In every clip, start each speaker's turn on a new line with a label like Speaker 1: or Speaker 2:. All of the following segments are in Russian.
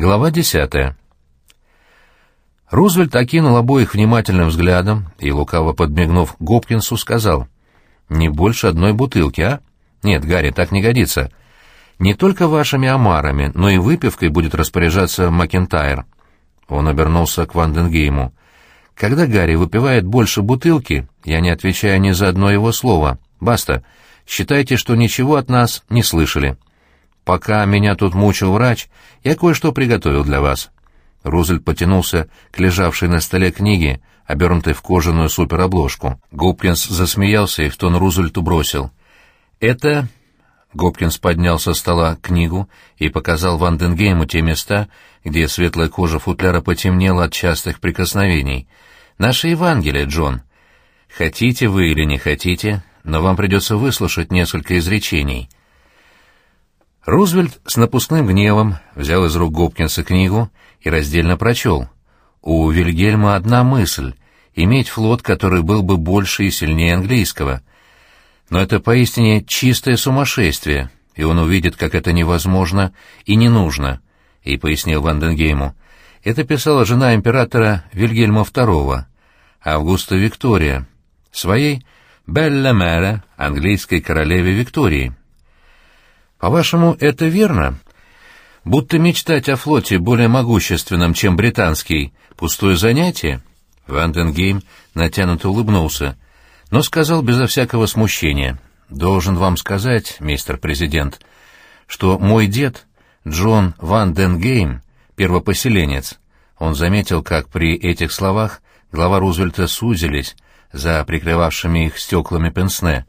Speaker 1: Глава десятая. Рузвельт окинул обоих внимательным взглядом и, лукаво подмигнув Гопкинсу, сказал, «Не больше одной бутылки, а? Нет, Гарри, так не годится. Не только вашими омарами, но и выпивкой будет распоряжаться Макентайр». Он обернулся к Ванденгейму. «Когда Гарри выпивает больше бутылки, я не отвечаю ни за одно его слово. Баста, считайте, что ничего от нас не слышали. Пока меня тут мучил врач, я кое-что приготовил для вас». Рузвельт потянулся к лежавшей на столе книге, обернутой в кожаную суперобложку. Гопкинс засмеялся и в тон Рузвельту бросил. «Это...» Гопкинс поднял со стола книгу и показал Ванденгейму те места, где светлая кожа футляра потемнела от частых прикосновений. «Наше Евангелие, Джон. Хотите вы или не хотите, но вам придется выслушать несколько изречений». Рузвельт с напускным гневом взял из рук Гопкинса книгу и раздельно прочел. У Вильгельма одна мысль — иметь флот, который был бы больше и сильнее английского. Но это поистине чистое сумасшествие, и он увидит, как это невозможно и не нужно, — и пояснил Ванденгейму. Это писала жена императора Вильгельма II, Августа Виктория, своей Белла Мэра, английской королеве Виктории. По-вашему, это верно? Будто мечтать о флоте более могущественном, чем британский, пустое занятие? Ванденгейм натянуто улыбнулся, но сказал безо всякого смущения. «Должен вам сказать, мистер президент, что мой дед, Джон Ванденгейм, первопоселенец». Он заметил, как при этих словах глава Рузвельта сузились за прикрывавшими их стеклами пенсне.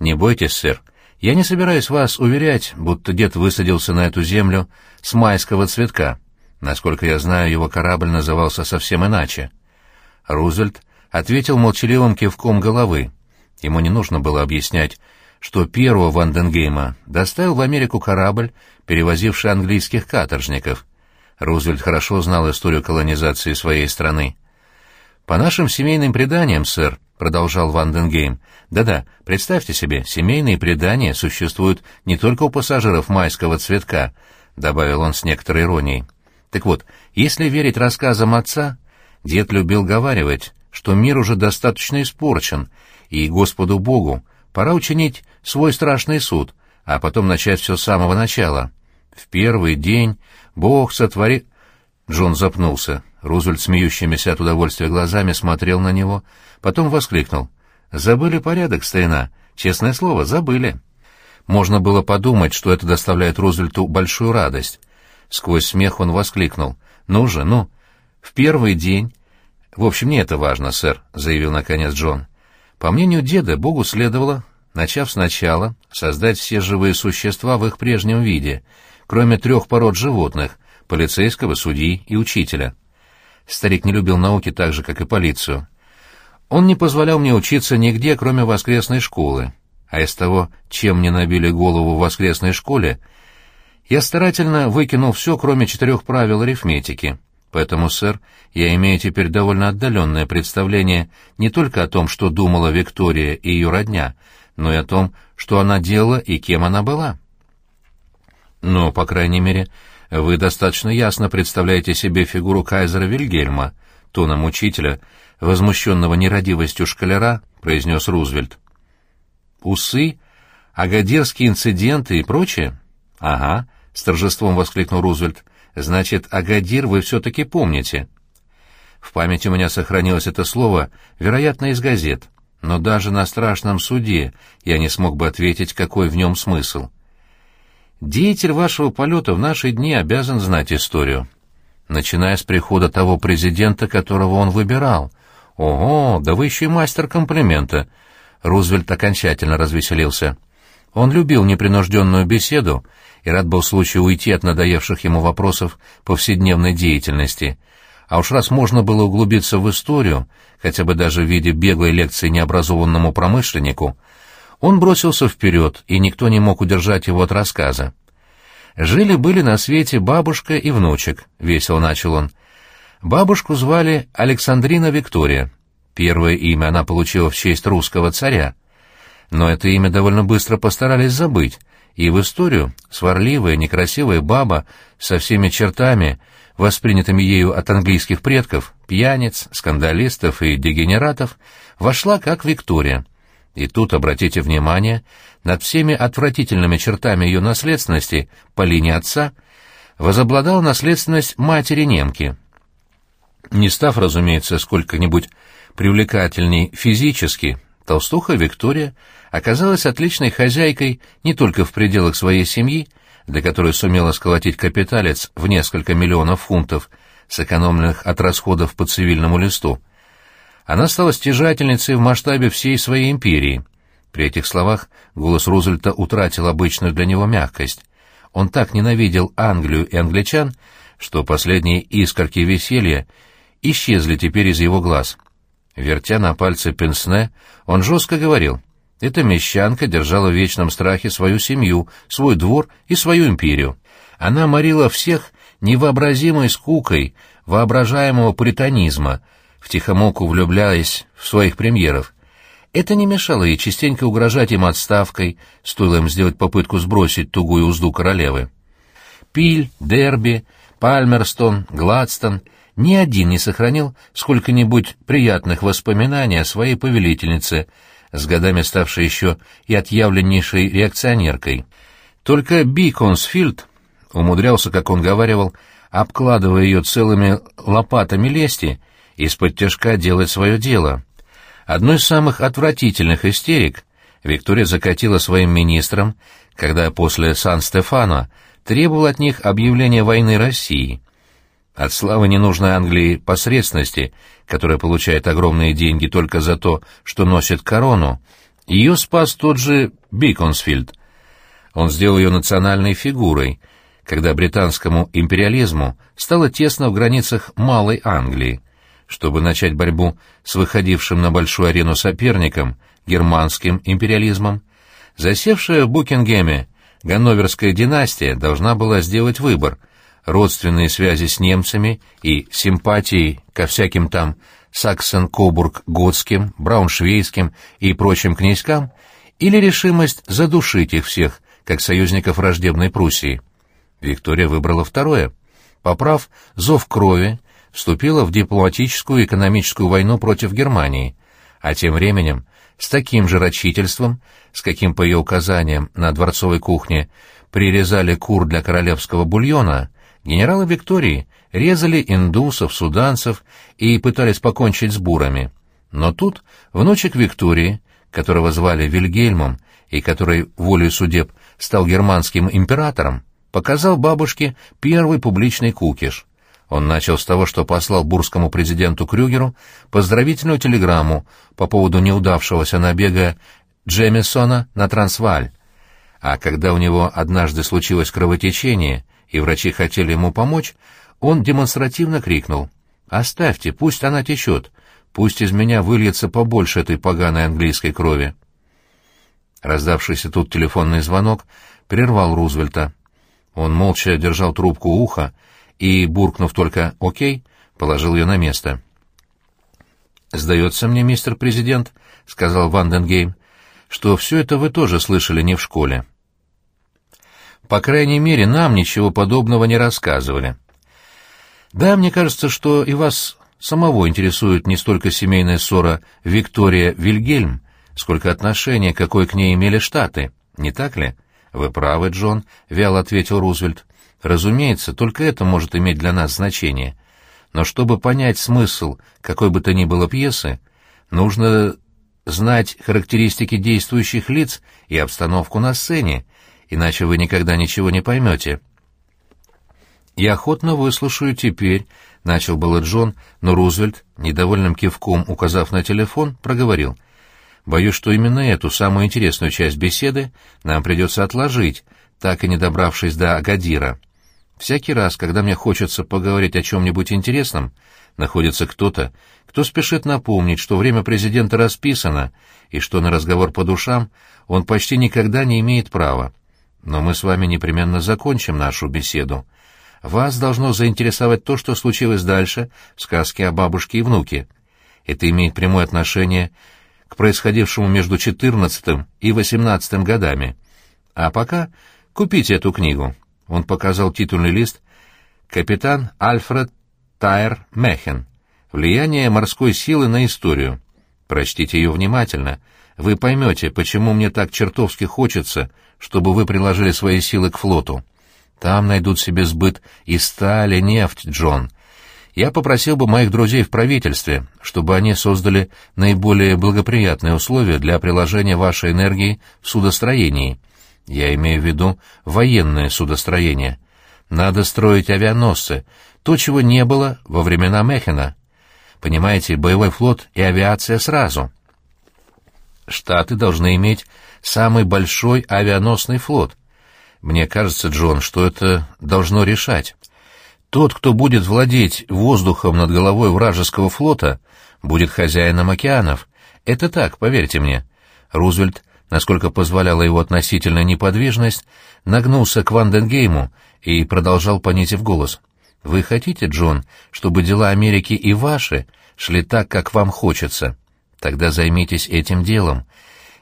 Speaker 1: «Не бойтесь, сэр, я не собираюсь вас уверять, будто дед высадился на эту землю с майского цветка. Насколько я знаю, его корабль назывался совсем иначе. Рузвельт ответил молчаливым кивком головы. Ему не нужно было объяснять, что первого Ванденгейма доставил в Америку корабль, перевозивший английских каторжников. Рузвельт хорошо знал историю колонизации своей страны. «По нашим семейным преданиям, сэр», — продолжал Ванденгейм, — «да-да, представьте себе, семейные предания существуют не только у пассажиров майского цветка», — добавил он с некоторой иронией. «Так вот, если верить рассказам отца, дед любил говаривать, что мир уже достаточно испорчен, и Господу Богу пора учинить свой страшный суд, а потом начать все с самого начала. В первый день Бог сотворил...» Джон запнулся. Рузвельт, смеющимися от удовольствия глазами, смотрел на него, потом воскликнул. «Забыли порядок, старина. Честное слово, забыли». Можно было подумать, что это доставляет Рузвельту большую радость. Сквозь смех он воскликнул. «Ну же, ну! В первый день...» «В общем, не это важно, сэр», — заявил наконец Джон. «По мнению деда, Богу следовало, начав сначала, создать все живые существа в их прежнем виде, кроме трех пород животных — полицейского, судьи и учителя». Старик не любил науки так же, как и полицию. Он не позволял мне учиться нигде, кроме воскресной школы. А из того, чем мне набили голову в воскресной школе, я старательно выкинул все, кроме четырех правил арифметики. Поэтому, сэр, я имею теперь довольно отдаленное представление не только о том, что думала Виктория и ее родня, но и о том, что она делала и кем она была. Но, по крайней мере, вы достаточно ясно представляете себе фигуру кайзера Вильгельма, тоном учителя, возмущенного нерадивостью школяра, произнес Рузвельт. Усы, агадирские инциденты и прочее? Ага, с торжеством воскликнул Рузвельт. Значит, Агадир вы все-таки помните. В памяти у меня сохранилось это слово, вероятно, из газет, но даже на страшном суде я не смог бы ответить, какой в нем смысл. Деятель вашего полета в наши дни обязан знать историю. Начиная с прихода того президента, которого он выбирал. Ого, да вы еще и мастер комплимента. Рузвельт окончательно развеселился. Он любил непринужденную беседу и рад был случаю уйти от надоевших ему вопросов повседневной деятельности. А уж раз можно было углубиться в историю, хотя бы даже в виде беглой лекции необразованному промышленнику, он бросился вперед, и никто не мог удержать его от рассказа. «Жили-были на свете бабушка и внучек», — весело начал он. Бабушку звали Александрина Виктория. Первое имя она получила в честь русского царя. Но это имя довольно быстро постарались забыть, и в историю сварливая, некрасивая баба со всеми чертами, воспринятыми ею от английских предков, пьяниц, скандалистов и дегенератов, вошла как Виктория. И тут, обратите внимание, над всеми отвратительными чертами ее наследственности по линии отца возобладала наследственность матери немки. Не став, разумеется, сколько-нибудь привлекательней физически, толстуха Виктория оказалась отличной хозяйкой не только в пределах своей семьи, для которой сумела сколотить капиталец в несколько миллионов фунтов, сэкономленных от расходов по цивильному листу. Она стала стяжательницей в масштабе всей своей империи. При этих словах голос Рузвельта утратил обычную для него мягкость. Он так ненавидел Англию и англичан, что последние искорки веселья исчезли теперь из его глаз. Вертя на пальце пенсне, он жестко говорил, «Эта мещанка держала в вечном страхе свою семью, свой двор и свою империю. Она морила всех невообразимой скукой воображаемого пуританизма, втихомолку влюбляясь в своих премьеров. Это не мешало ей частенько угрожать им отставкой, стоило им сделать попытку сбросить тугую узду королевы. Пиль, Дерби, Пальмерстон, Гладстон — ни один не сохранил сколько-нибудь приятных воспоминаний о своей повелительнице, с годами ставшей еще и отъявленнейшей реакционеркой. Только Биконсфилд умудрялся, как он говаривал, обкладывая ее целыми лопатами лести, из-под тяжка делать свое дело. Одной из самых отвратительных истерик Виктория закатила своим министрам, когда после Сан-Стефано требовал от них объявления войны России — от славы ненужной Англии посредственности, которая получает огромные деньги только за то, что носит корону, ее спас тот же Биконсфилд. Он сделал ее национальной фигурой, когда британскому империализму стало тесно в границах Малой Англии. Чтобы начать борьбу с выходившим на большую арену соперником, германским империализмом, засевшая в Букингеме Ганноверская династия должна была сделать выбор — родственные связи с немцами и симпатии ко всяким там Саксен-Кобург-Готским, Брауншвейским и прочим князькам, или решимость задушить их всех, как союзников враждебной Пруссии. Виктория выбрала второе. Поправ зов крови, вступила в дипломатическую и экономическую войну против Германии, а тем временем с таким же рачительством, с каким по ее указаниям на дворцовой кухне прирезали кур для королевского бульона, Генералы Виктории резали индусов, суданцев и пытались покончить с бурами. Но тут внучек Виктории, которого звали Вильгельмом и который волей судеб стал германским императором, показал бабушке первый публичный кукиш. Он начал с того, что послал бурскому президенту Крюгеру поздравительную телеграмму по поводу неудавшегося набега Джемисона на Трансваль. А когда у него однажды случилось кровотечение — и врачи хотели ему помочь, он демонстративно крикнул «Оставьте, пусть она течет, пусть из меня выльется побольше этой поганой английской крови». Раздавшийся тут телефонный звонок прервал Рузвельта. Он молча держал трубку уха и, буркнув только «Окей», положил ее на место. «Сдается мне, мистер президент», — сказал Ванденгейм, — «что все это вы тоже слышали не в школе». По крайней мере, нам ничего подобного не рассказывали. Да, мне кажется, что и вас самого интересует не столько семейная ссора Виктория-Вильгельм, сколько отношение, какое к ней имели Штаты, не так ли? Вы правы, Джон, — вяло ответил Рузвельт. Разумеется, только это может иметь для нас значение. Но чтобы понять смысл какой бы то ни было пьесы, нужно знать характеристики действующих лиц и обстановку на сцене, иначе вы никогда ничего не поймете. «Я охотно выслушаю теперь», — начал было Джон, но Рузвельт, недовольным кивком указав на телефон, проговорил. «Боюсь, что именно эту самую интересную часть беседы нам придется отложить, так и не добравшись до Агадира. Всякий раз, когда мне хочется поговорить о чем-нибудь интересном, находится кто-то, кто спешит напомнить, что время президента расписано, и что на разговор по душам он почти никогда не имеет права. Но мы с вами непременно закончим нашу беседу. Вас должно заинтересовать то, что случилось дальше в сказке о бабушке и внуке. Это имеет прямое отношение к происходившему между четырнадцатым и восемнадцатым годами. А пока купите эту книгу. Он показал титульный лист «Капитан Альфред Тайр Мехен. Влияние морской силы на историю». Прочтите ее внимательно. Вы поймете, почему мне так чертовски хочется, чтобы вы приложили свои силы к флоту. Там найдут себе сбыт и стали, нефть, Джон. Я попросил бы моих друзей в правительстве, чтобы они создали наиболее благоприятные условия для приложения вашей энергии в судостроении. Я имею в виду военное судостроение. Надо строить авианосцы, то, чего не было во времена Мехена. Понимаете, боевой флот и авиация сразу. Штаты должны иметь самый большой авианосный флот. Мне кажется, Джон, что это должно решать. Тот, кто будет владеть воздухом над головой вражеского флота, будет хозяином океанов. Это так, поверьте мне. Рузвельт, насколько позволяла его относительная неподвижность, нагнулся к Ванденгейму и продолжал понизив голос. «Вы хотите, Джон, чтобы дела Америки и ваши шли так, как вам хочется? Тогда займитесь этим делом.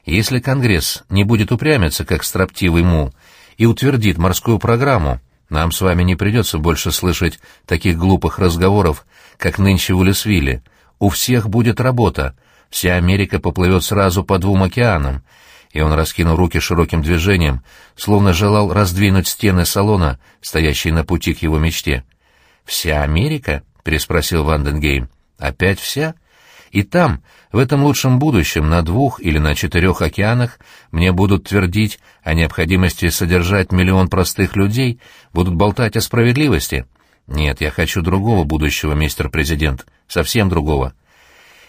Speaker 1: Если Конгресс не будет упрямиться, как строптивый мул, и утвердит морскую программу, нам с вами не придется больше слышать таких глупых разговоров, как нынче в Улисвилле. У всех будет работа. Вся Америка поплывет сразу по двум океанам. И он раскинул руки широким движением, словно желал раздвинуть стены салона, стоящие на пути к его мечте. «Вся Америка?» — переспросил Ванденгейм. «Опять вся?» И там, в этом лучшем будущем, на двух или на четырех океанах, мне будут твердить о необходимости содержать миллион простых людей, будут болтать о справедливости. Нет, я хочу другого будущего, мистер президент, совсем другого.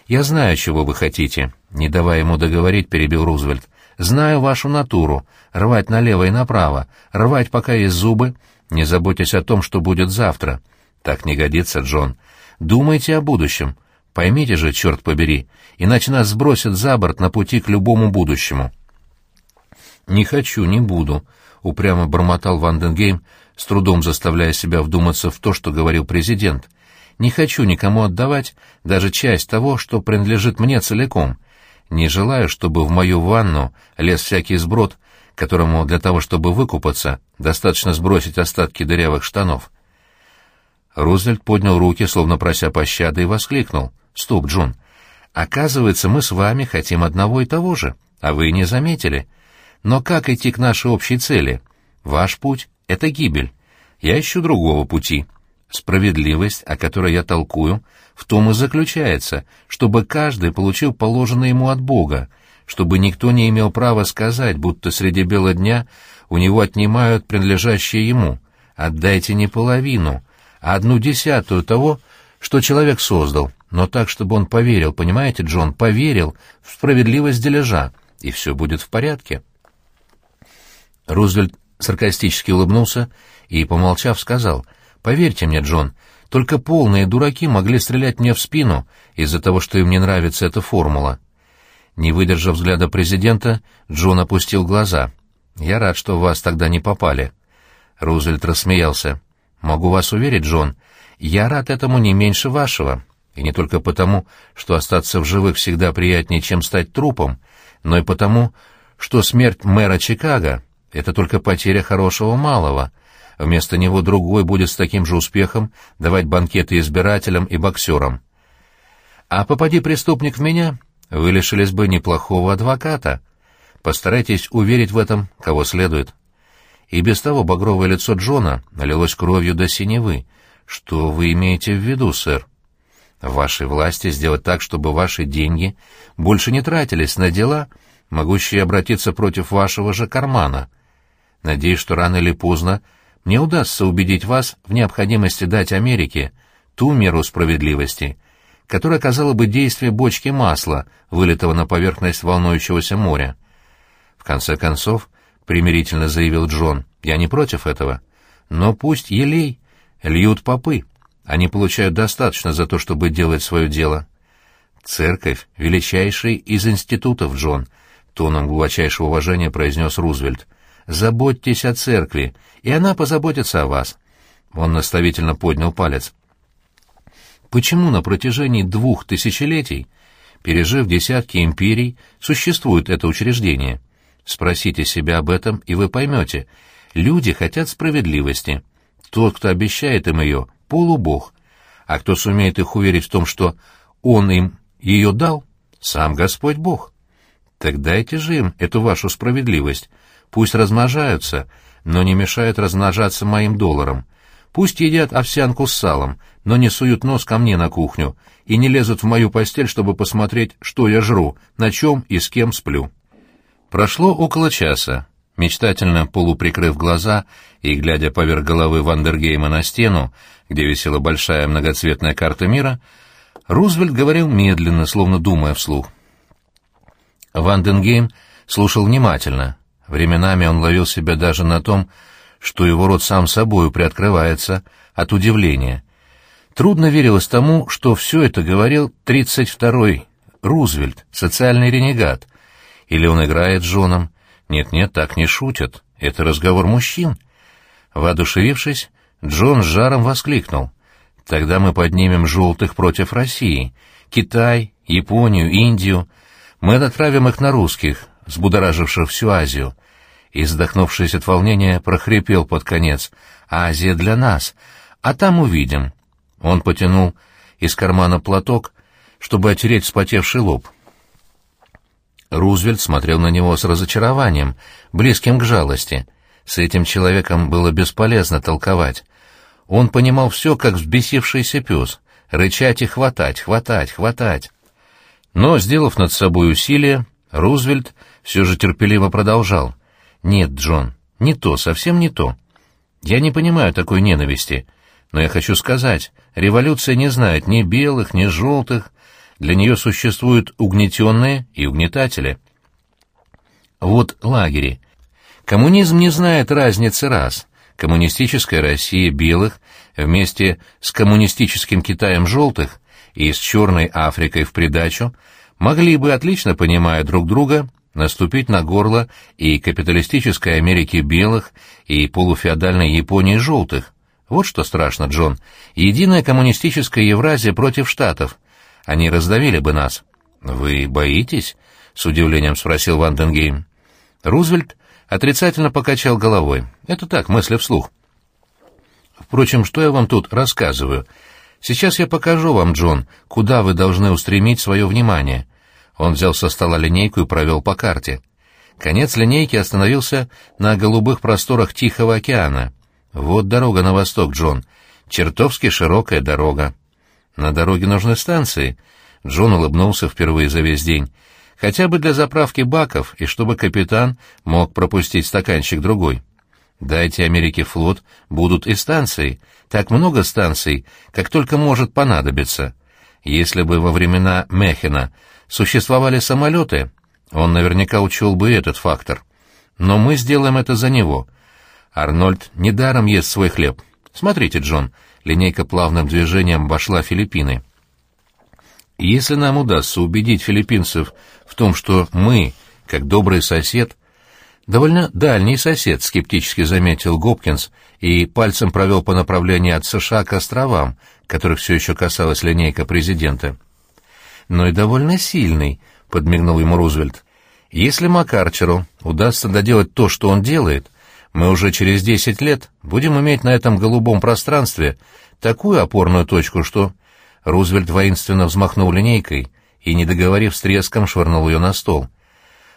Speaker 1: Я знаю, чего вы хотите, не давая ему договорить, перебил Рузвельт. Знаю вашу натуру, рвать налево и направо, рвать, пока есть зубы, не заботьтесь о том, что будет завтра. Так не годится, Джон. Думайте о будущем. Поймите же, черт побери, иначе нас сбросят за борт на пути к любому будущему. «Не хочу, не буду», — упрямо бормотал Ванденгейм, с трудом заставляя себя вдуматься в то, что говорил президент. «Не хочу никому отдавать даже часть того, что принадлежит мне целиком. Не желаю, чтобы в мою ванну лез всякий сброд, которому для того, чтобы выкупаться, достаточно сбросить остатки дырявых штанов». Рузвельт поднял руки, словно прося пощады, и воскликнул. «Стоп, Джон. Оказывается, мы с вами хотим одного и того же, а вы не заметили. Но как идти к нашей общей цели? Ваш путь — это гибель. Я ищу другого пути. Справедливость, о которой я толкую, в том и заключается, чтобы каждый получил положенное ему от Бога, чтобы никто не имел права сказать, будто среди бела дня у него отнимают принадлежащее ему. Отдайте не половину, а одну десятую того, что человек создал, но так, чтобы он поверил, понимаете, Джон, поверил в справедливость дележа, и все будет в порядке. Рузвельт саркастически улыбнулся и, помолчав, сказал, «Поверьте мне, Джон, только полные дураки могли стрелять мне в спину из-за того, что им не нравится эта формула». Не выдержав взгляда президента, Джон опустил глаза. «Я рад, что вас тогда не попали». Рузвельт рассмеялся. «Могу вас уверить, Джон, я рад этому не меньше вашего. И не только потому, что остаться в живых всегда приятнее, чем стать трупом, но и потому, что смерть мэра Чикаго — это только потеря хорошего малого. Вместо него другой будет с таким же успехом давать банкеты избирателям и боксерам. А попади преступник в меня, вы лишились бы неплохого адвоката. Постарайтесь уверить в этом, кого следует. И без того багровое лицо Джона налилось кровью до синевы, «Что вы имеете в виду, сэр?» «В вашей власти сделать так, чтобы ваши деньги больше не тратились на дела, могущие обратиться против вашего же кармана. Надеюсь, что рано или поздно мне удастся убедить вас в необходимости дать Америке ту меру справедливости, которая оказала бы действие бочки масла, вылитого на поверхность волнующегося моря. В конце концов, примирительно заявил Джон, я не против этого. Но пусть елей льют попы. Они получают достаточно за то, чтобы делать свое дело. Церковь — величайший из институтов, Джон, — тоном глубочайшего уважения произнес Рузвельт. Заботьтесь о церкви, и она позаботится о вас. Он наставительно поднял палец. Почему на протяжении двух тысячелетий, пережив десятки империй, существует это учреждение? Спросите себя об этом, и вы поймете. Люди хотят справедливости. Тот, кто обещает им ее, — полубог. А кто сумеет их уверить в том, что он им ее дал, — сам Господь Бог. Так дайте же им эту вашу справедливость. Пусть размножаются, но не мешают размножаться моим долларам. Пусть едят овсянку с салом, но не суют нос ко мне на кухню и не лезут в мою постель, чтобы посмотреть, что я жру, на чем и с кем сплю. Прошло около часа. Мечтательно полуприкрыв глаза и глядя поверх головы Вандергейма на стену, где висела большая многоцветная карта мира, Рузвельт говорил медленно, словно думая вслух. Ванденгейм слушал внимательно. Временами он ловил себя даже на том, что его рот сам собою приоткрывается от удивления. Трудно верилось тому, что все это говорил 32-й Рузвельт, социальный ренегат. Или он играет с Джоном. Нет-нет, так не шутят. Это разговор мужчин. Воодушевившись, Джон с жаром воскликнул. «Тогда мы поднимем желтых против России. Китай, Японию, Индию. Мы отправим их на русских, взбудораживших всю Азию и, вздохнувшись от волнения, прохрипел под конец. «Азия для нас, а там увидим». Он потянул из кармана платок, чтобы отереть вспотевший лоб. Рузвельт смотрел на него с разочарованием, близким к жалости. С этим человеком было бесполезно толковать. Он понимал все, как взбесившийся пес, рычать и хватать, хватать, хватать. Но, сделав над собой усилие, Рузвельт все же терпеливо продолжал. «Нет, Джон, не то, совсем не то. Я не понимаю такой ненависти, но я хочу сказать, революция не знает ни белых, ни желтых, для нее существуют угнетенные и угнетатели. Вот лагери. Коммунизм не знает разницы раз. Коммунистическая Россия белых вместе с коммунистическим Китаем желтых и с Черной Африкой в придачу могли бы, отлично понимая друг друга, наступить на горло и капиталистической Америки белых, и полуфеодальной Японии желтых. Вот что страшно, Джон. Единая коммунистическая Евразия против Штатов. Они раздавили бы нас. «Вы боитесь?» — с удивлением спросил Ванденгейм. Рузвельт отрицательно покачал головой. «Это так, мысли вслух». «Впрочем, что я вам тут рассказываю? Сейчас я покажу вам, Джон, куда вы должны устремить свое внимание. Он взял со стола линейку и провел по карте. Конец линейки остановился на голубых просторах Тихого океана. Вот дорога на восток, Джон. Чертовски широкая дорога. На дороге нужны станции. Джон улыбнулся впервые за весь день. Хотя бы для заправки баков и чтобы капитан мог пропустить стаканчик другой. Дайте Америке флот, будут и станции. Так много станций, как только может понадобиться. Если бы во времена Мехена существовали самолеты, он наверняка учел бы этот фактор. Но мы сделаем это за него. Арнольд недаром ест свой хлеб. Смотрите, Джон, линейка плавным движением обошла Филиппины. Если нам удастся убедить филиппинцев в том, что мы, как добрый сосед, довольно дальний сосед, скептически заметил Гопкинс и пальцем провел по направлению от США к островам, которых все еще касалась линейка президента но и довольно сильный», — подмигнул ему Рузвельт. «Если Макарчеру удастся доделать то, что он делает, мы уже через десять лет будем иметь на этом голубом пространстве такую опорную точку, что...» Рузвельт воинственно взмахнул линейкой и, не договорив с треском, швырнул ее на стол.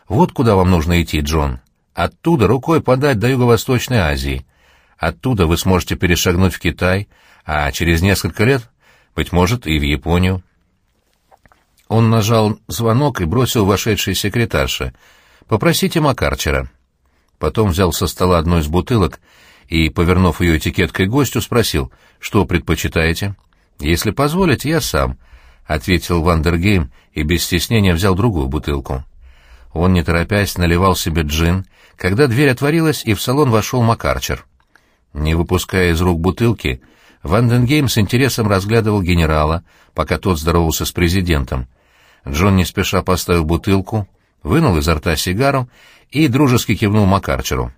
Speaker 1: «Вот куда вам нужно идти, Джон. Оттуда рукой подать до Юго-Восточной Азии. Оттуда вы сможете перешагнуть в Китай, а через несколько лет, быть может, и в Японию. Он нажал звонок и бросил вошедшей секретарше. «Попросите Макарчера». Потом взял со стола одну из бутылок и, повернув ее этикеткой гостю, спросил, «Что предпочитаете?» «Если позволите, я сам», — ответил Ванденгейм и без стеснения взял другую бутылку. Он, не торопясь, наливал себе джин, когда дверь отворилась, и в салон вошел Макарчер. Не выпуская из рук бутылки, Ванденгейм с интересом разглядывал генерала, пока тот здоровался с президентом — Джон не спеша поставил бутылку, вынул изо рта сигару и дружески кивнул Макарчеру.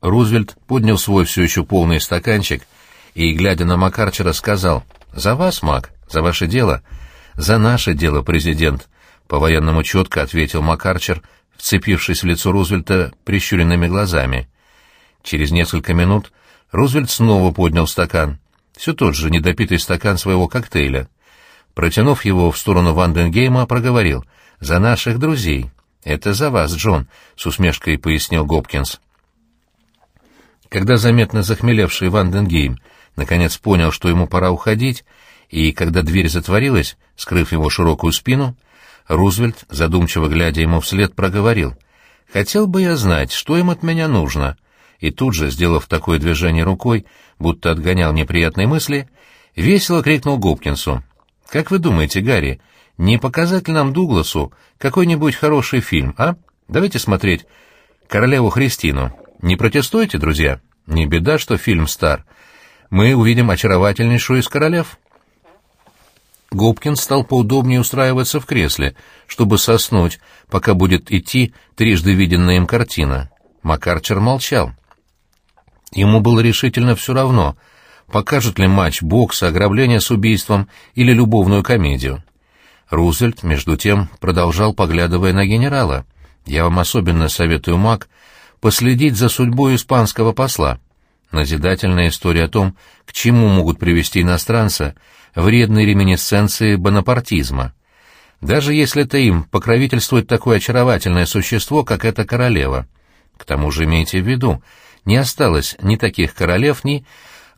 Speaker 1: Рузвельт поднял свой все еще полный стаканчик и, глядя на Макарчера, сказал «За вас, Мак, за ваше дело». «За наше дело, президент», — по-военному четко ответил Макарчер, вцепившись в лицо Рузвельта прищуренными глазами. Через несколько минут Рузвельт снова поднял стакан, все тот же недопитый стакан своего коктейля. Протянув его в сторону Ванденгейма, проговорил «За наших друзей». «Это за вас, Джон», — с усмешкой пояснил Гопкинс. Когда заметно захмелевший Ванденгейм наконец понял, что ему пора уходить, и когда дверь затворилась, скрыв его широкую спину, Рузвельт, задумчиво глядя ему вслед, проговорил «Хотел бы я знать, что им от меня нужно», и тут же, сделав такое движение рукой, будто отгонял неприятные мысли, весело крикнул Гопкинсу. «Как вы думаете, Гарри, не показать ли нам Дугласу какой-нибудь хороший фильм, а? Давайте смотреть «Королеву Христину». Не протестуете, друзья? Не беда, что фильм стар. Мы увидим очаровательнейшую из королев». Гопкинс стал поудобнее устраиваться в кресле, чтобы соснуть, пока будет идти трижды виденная им картина. Макарчер молчал. Ему было решительно все равно, покажет ли матч бокса, ограбление с убийством или любовную комедию. Рузвельт, между тем, продолжал, поглядывая на генерала. «Я вам особенно советую, Мак, последить за судьбой испанского посла. Назидательная история о том, к чему могут привести иностранца вредные реминисценции бонапартизма. Даже если это им покровительствует такое очаровательное существо, как эта королева. К тому же имейте в виду, не осталось ни таких королев, ни...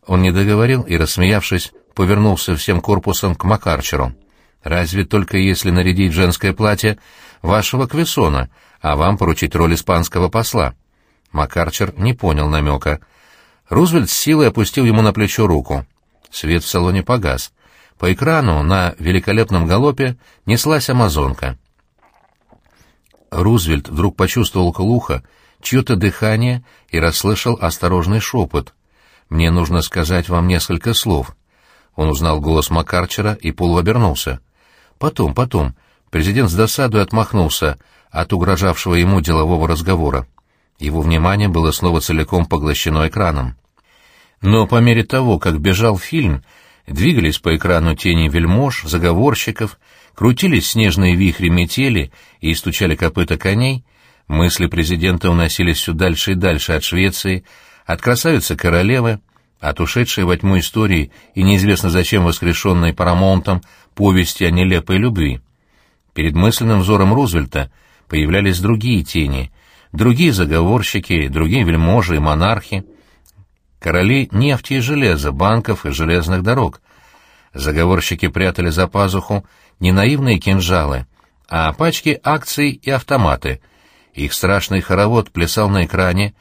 Speaker 1: Он не договорил и, рассмеявшись, повернулся всем корпусом к Макарчеру. «Разве только если нарядить женское платье вашего Квесона, а вам поручить роль испанского посла?» Макарчер не понял намека. Рузвельт с силой опустил ему на плечо руку. Свет в салоне погас. По экрану на великолепном галопе неслась амазонка. Рузвельт вдруг почувствовал около уха чье-то дыхание и расслышал осторожный шепот. «Мне нужно сказать вам несколько слов». Он узнал голос Макарчера и полуобернулся. «Потом, потом». Президент с досадой отмахнулся от угрожавшего ему делового разговора. Его внимание было снова целиком поглощено экраном. Но по мере того, как бежал фильм, двигались по экрану тени вельмож, заговорщиков, крутились снежные вихри метели и стучали копыта коней, Мысли президента уносились все дальше и дальше от Швеции, от красавицы-королевы, от ушедшей во тьму истории и неизвестно зачем воскрешенной Парамонтом повести о нелепой любви. Перед мысленным взором Рузвельта появлялись другие тени, другие заговорщики, другие вельможи и монархи, короли нефти и железа, банков и железных дорог. Заговорщики прятали за пазуху не наивные кинжалы, а пачки акций и автоматы — их страшный хоровод плясал на экране,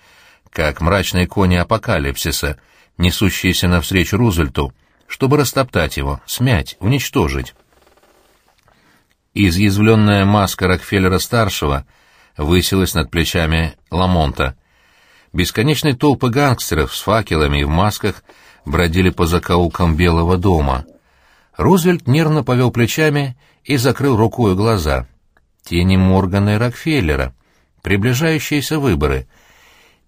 Speaker 1: как мрачные кони апокалипсиса, несущиеся навстречу Рузвельту, чтобы растоптать его, смять, уничтожить. Изъязвленная маска Рокфеллера-старшего высилась над плечами Ламонта. Бесконечные толпы гангстеров с факелами и в масках бродили по закоулкам Белого дома. Рузвельт нервно повел плечами и закрыл рукой глаза. Тени Моргана и Рокфеллера — приближающиеся выборы,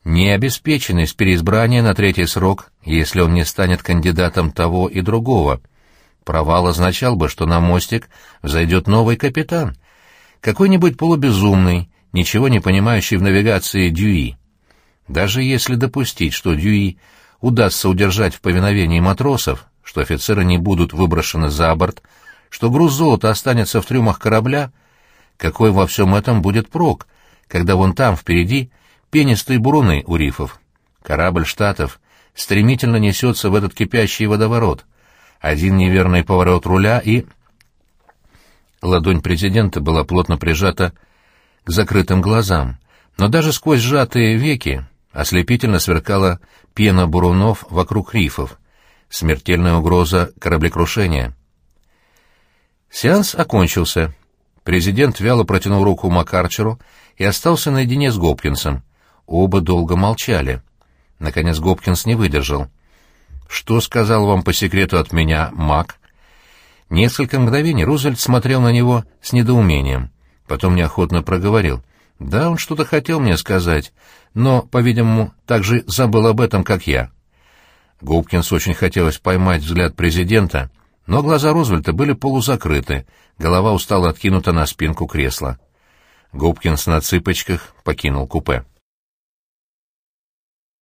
Speaker 1: необеспеченность переизбрания на третий срок, если он не станет кандидатом того и другого. Провал означал бы, что на мостик взойдет новый капитан, какой-нибудь полубезумный, ничего не понимающий в навигации Дьюи. Даже если допустить, что Дьюи удастся удержать в повиновении матросов, что офицеры не будут выброшены за борт, что груз золота останется в трюмах корабля, какой во всем этом будет прок, когда вон там, впереди, пенистые буруны у рифов. Корабль Штатов стремительно несется в этот кипящий водоворот. Один неверный поворот руля и... Ладонь президента была плотно прижата к закрытым глазам, но даже сквозь сжатые веки ослепительно сверкала пена бурунов вокруг рифов. Смертельная угроза кораблекрушения. Сеанс окончился. Президент вяло протянул руку Макарчеру и остался наедине с Гопкинсом. Оба долго молчали. Наконец Гопкинс не выдержал. «Что сказал вам по секрету от меня Мак?» Несколько мгновений Рузвельт смотрел на него с недоумением. Потом неохотно проговорил. «Да, он что-то хотел мне сказать, но, по-видимому, так же забыл об этом, как я». Губкинс очень хотелось поймать взгляд президента, но глаза Рузвельта были полузакрыты, голова устала откинута на спинку кресла. Гопкинс на цыпочках покинул купе.